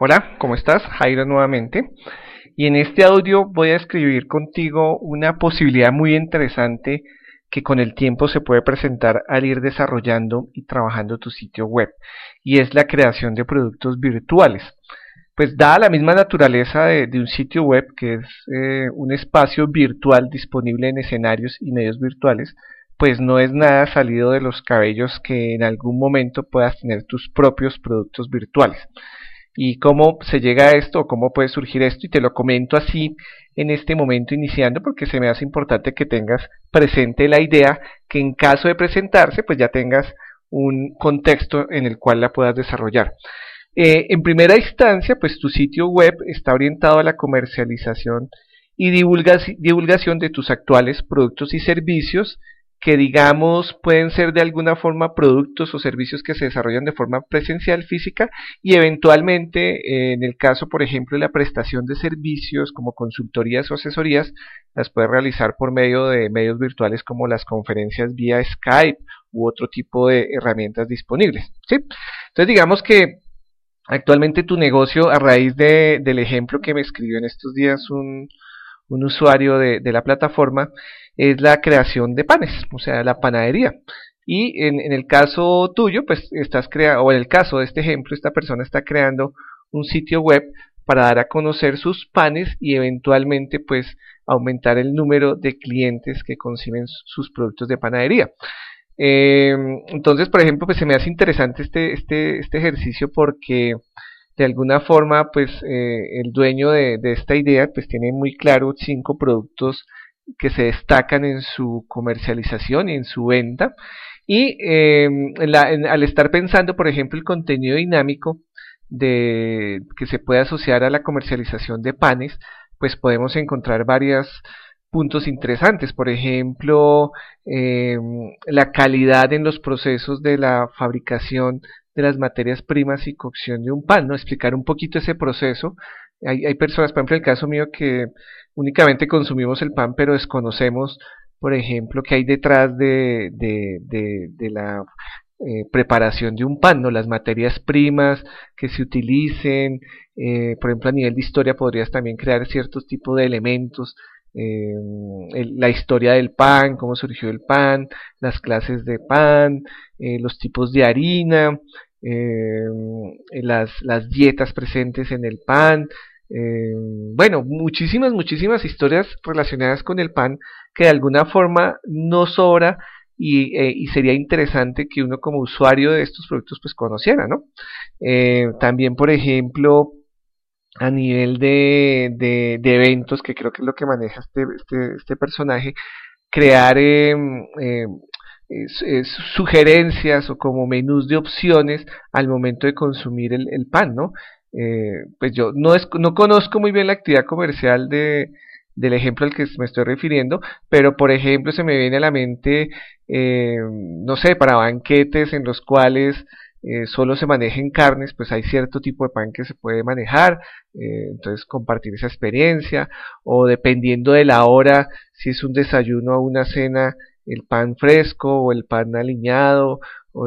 Hola, ¿cómo estás? Jairo nuevamente. Y en este audio voy a escribir contigo una posibilidad muy interesante que con el tiempo se puede presentar al ir desarrollando y trabajando tu sitio web. Y es la creación de productos virtuales. Pues dada la misma naturaleza de, un sitio web, que es eh, un espacio virtual disponible en escenarios y medios virtuales, pues no es nada salido de los cabellos que en algún momento puedas tener tus propios productos virtuales. ¿Y cómo se llega a esto o cómo puede surgir esto? Y te lo comento así en este momento iniciando porque se me hace importante que tengas presente la idea que en caso de presentarse pues ya tengas un contexto en el cual la puedas desarrollar. Eh, en primera instancia pues tu sitio web está orientado a la comercialización y divulgación de tus actuales productos y servicios que digamos pueden ser de alguna forma productos o servicios que se desarrollan de forma presencial física y eventualmente en el caso por ejemplo de la prestación de servicios como consultorías o asesorías las puedes realizar por medio de medios virtuales como las conferencias vía Skype u otro tipo de herramientas disponibles ¿sí? entonces digamos que actualmente tu negocio a raíz de, del ejemplo que me escribió en estos días un, un usuario de, la plataforma es la creación de panes, o sea, la panadería. Y en, el caso tuyo, pues estás creando, o en el caso de este ejemplo, esta persona está creando un sitio web para dar a conocer sus panes y eventualmente pues aumentar el número de clientes que consumen sus productos de panadería. Em, entonces, por ejemplo, pues se me hace interesante este, este, este ejercicio porque de alguna forma, pues eh, el dueño de, esta idea, pues tiene muy claro cinco productos que se destacan en su comercialización y en su venta. Y em, al estar pensando, por ejemplo, el contenido dinámico de, que se puede asociar a la comercialización de panes, pues podemos encontrar varios puntos interesantes. Por ejemplo, em, la calidad en los procesos de la fabricación de las materias primas y cocción de un pan, ¿no? Explicar un poquito ese proceso. Hay, hay personas, por ejemplo, el caso mío que únicamente consumimos el pan, pero desconocemos, por ejemplo, qué hay detrás de, de, la eh, preparación de un pan, ¿no? las materias primas que se utilicen, eh, por ejemplo, a nivel de historia podrías también crear ciertos tipos de elementos, eh, la historia del pan, cómo surgió el pan, las clases de pan, los tipos de harina, las, las dietas presentes en el pan, eh, bueno, muchísimas, muchísimas historias relacionadas con el pan que de alguna forma no sobra y, eh, sería interesante que uno como usuario de estos productos pues conociera, ¿no? Eh, también, por ejemplo, a nivel de, de, eventos, que creo que es lo que maneja este, este, este personaje, crear em, em, sugerencias o como menús de opciones al momento de consumir el, el pan, ¿no? Eh, pues yo no, es, no conozco muy bien la actividad comercial de, del ejemplo al que me estoy refiriendo, pero por ejemplo se me viene a la mente, eh, no sé, para banquetes en los cuales eh, solo se manejen carnes, pues hay cierto tipo de pan que se puede manejar, entonces compartir esa experiencia, o dependiendo de la hora, si es un desayuno o una cena, el pan fresco o el pan aliñado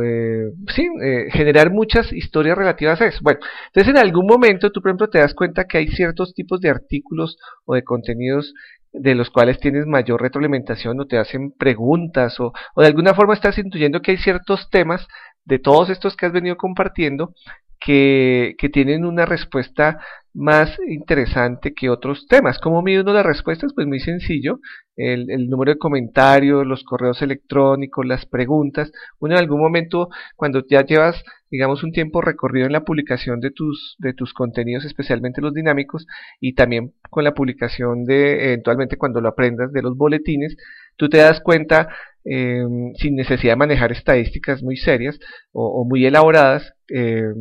eh, sí, eh, generar muchas historias relativas a eso. Bueno, entonces en algún momento tú, por ejemplo, te das cuenta que hay ciertos tipos de artículos o de contenidos de los cuales tienes mayor retroalimentación o te hacen preguntas o, o de alguna forma estás intuyendo que hay ciertos temas de todos estos que has venido compartiendo que, que tienen una respuesta más interesante que otros temas. ¿Cómo mide uno las respuestas? Pues muy sencillo, el, el, número de comentarios, los correos electrónicos, las preguntas. Uno en algún momento, cuando ya llevas, digamos, un tiempo recorrido en la publicación de tus, de tus contenidos, especialmente los dinámicos, y también con la publicación de, eventualmente cuando lo aprendas, de los boletines, tú te das cuenta, eh, sin necesidad de manejar estadísticas muy serias o, muy elaboradas, eh,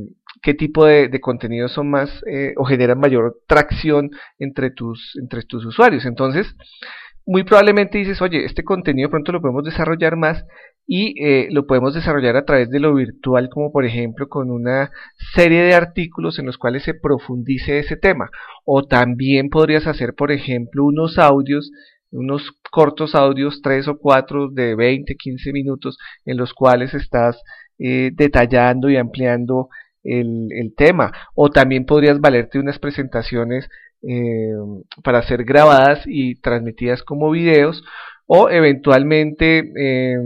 qué tipo de, contenidos son más eh, o generan mayor tracción entre tus, entre tus usuarios. Entonces, muy probablemente dices, oye, este contenido pronto lo podemos desarrollar más y eh, lo podemos desarrollar a través de lo virtual, como por ejemplo con una serie de artículos en los cuales se profundice ese tema. O también podrías hacer, por ejemplo, unos audios unos cortos audios, tres o cuatro de 20, 15 minutos, en los cuales estás eh, detallando y ampliando el, tema. O también podrías valerte unas presentaciones eh, para ser grabadas y transmitidas como videos o eventualmente eh,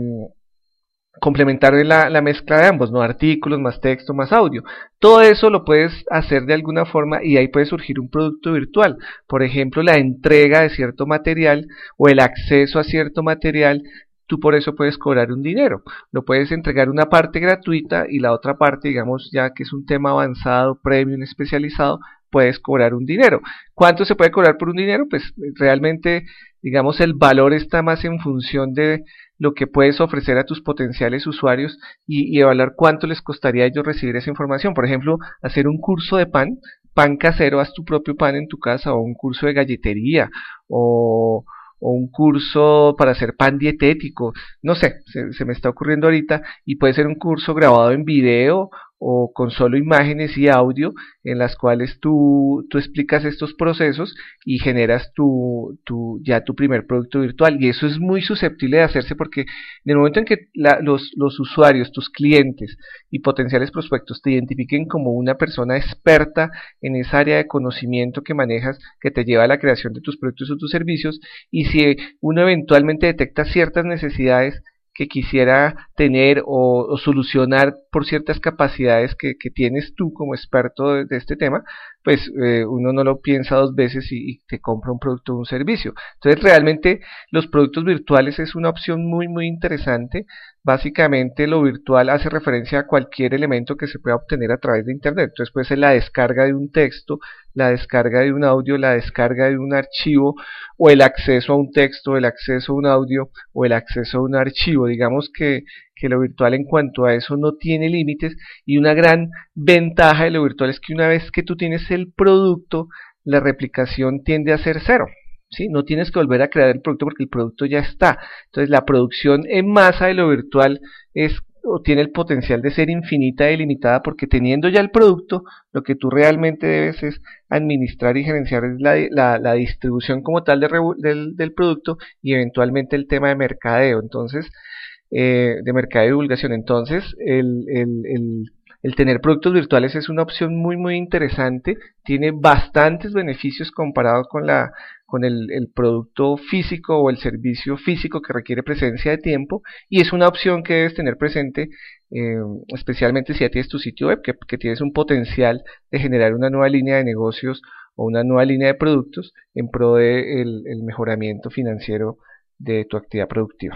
complementar la, la, mezcla de ambos, ¿no? Artículos, más texto, más audio. Todo eso lo puedes hacer de alguna forma y ahí puede surgir un producto virtual. Por ejemplo, la entrega de cierto material o el acceso a cierto material tú por eso puedes cobrar un dinero. Lo puedes entregar una parte gratuita y la otra parte, digamos, ya que es un tema avanzado, premium, especializado, puedes cobrar un dinero. ¿Cuánto se puede cobrar por un dinero? Pues realmente, digamos, el valor está más en función de lo que puedes ofrecer a tus potenciales usuarios y, evaluar cuánto les costaría a ellos recibir esa información. Por ejemplo, hacer un curso de pan, pan casero, haz tu propio pan en tu casa o un curso de galletería o o un curso para hacer pan dietético, no sé, se, se, me está ocurriendo ahorita y puede ser un curso grabado en video o con solo imágenes y audio en las cuales tú, tú explicas estos procesos y generas tu, tu, ya tu primer producto virtual. Y eso es muy susceptible de hacerse porque en el momento en que los, los usuarios, tus clientes y potenciales prospectos te identifiquen como una persona experta en esa área de conocimiento que manejas, que te lleva a la creación de tus productos o tus servicios, y si uno eventualmente detecta ciertas necesidades, que quisiera tener o, solucionar por ciertas capacidades que, tienes tú como experto de, este tema, pues eh, uno no lo piensa dos veces y, te compra un producto o un servicio. Entonces realmente los productos virtuales es una opción muy muy interesante. Básicamente lo virtual hace referencia a cualquier elemento que se pueda obtener a través de Internet. Entonces puede ser la descarga de un texto, la descarga de un audio, la descarga de un archivo o el acceso a un texto, el acceso a un audio o el acceso a un archivo. Digamos que que lo virtual en cuanto a eso no tiene límites y una gran ventaja de lo virtual es que una vez que tú tienes el producto, la replicación tiende a ser cero. ¿sí? No tienes que volver a crear el producto porque el producto ya está. Entonces la producción en masa de lo virtual es o tiene el potencial de ser infinita y limitada porque teniendo ya el producto, lo que tú realmente debes es administrar y gerenciar la, la, distribución como tal del, del producto y eventualmente el tema de mercadeo. Entonces, eh, de mercado de divulgación. Entonces, el, el, el, tener productos virtuales es una opción muy muy interesante, tiene bastantes beneficios comparado con, la, con el, el, producto físico o el servicio físico que requiere presencia de tiempo y es una opción que debes tener presente eh, especialmente si ya tienes tu sitio web, que, que, tienes un potencial de generar una nueva línea de negocios o una nueva línea de productos en pro de el mejoramiento financiero de tu actividad productiva.